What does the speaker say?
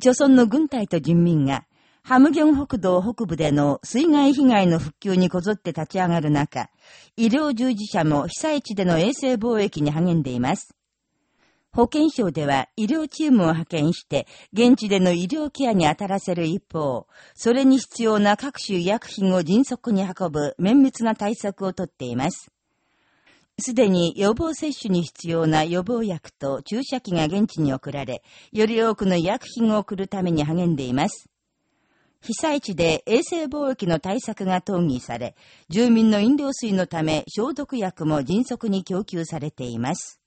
朝鮮の軍隊と人民が、ハムギョン北道北部での水害被害の復旧にこぞって立ち上がる中、医療従事者も被災地での衛生貿易に励んでいます。保健省では医療チームを派遣して、現地での医療ケアに当たらせる一方、それに必要な各種医薬品を迅速に運ぶ綿密な対策をとっています。すでに予防接種に必要な予防薬と注射器が現地に送られ、より多くの医薬品を送るために励んでいます。被災地で衛生貿易の対策が討議され、住民の飲料水のため消毒薬も迅速に供給されています。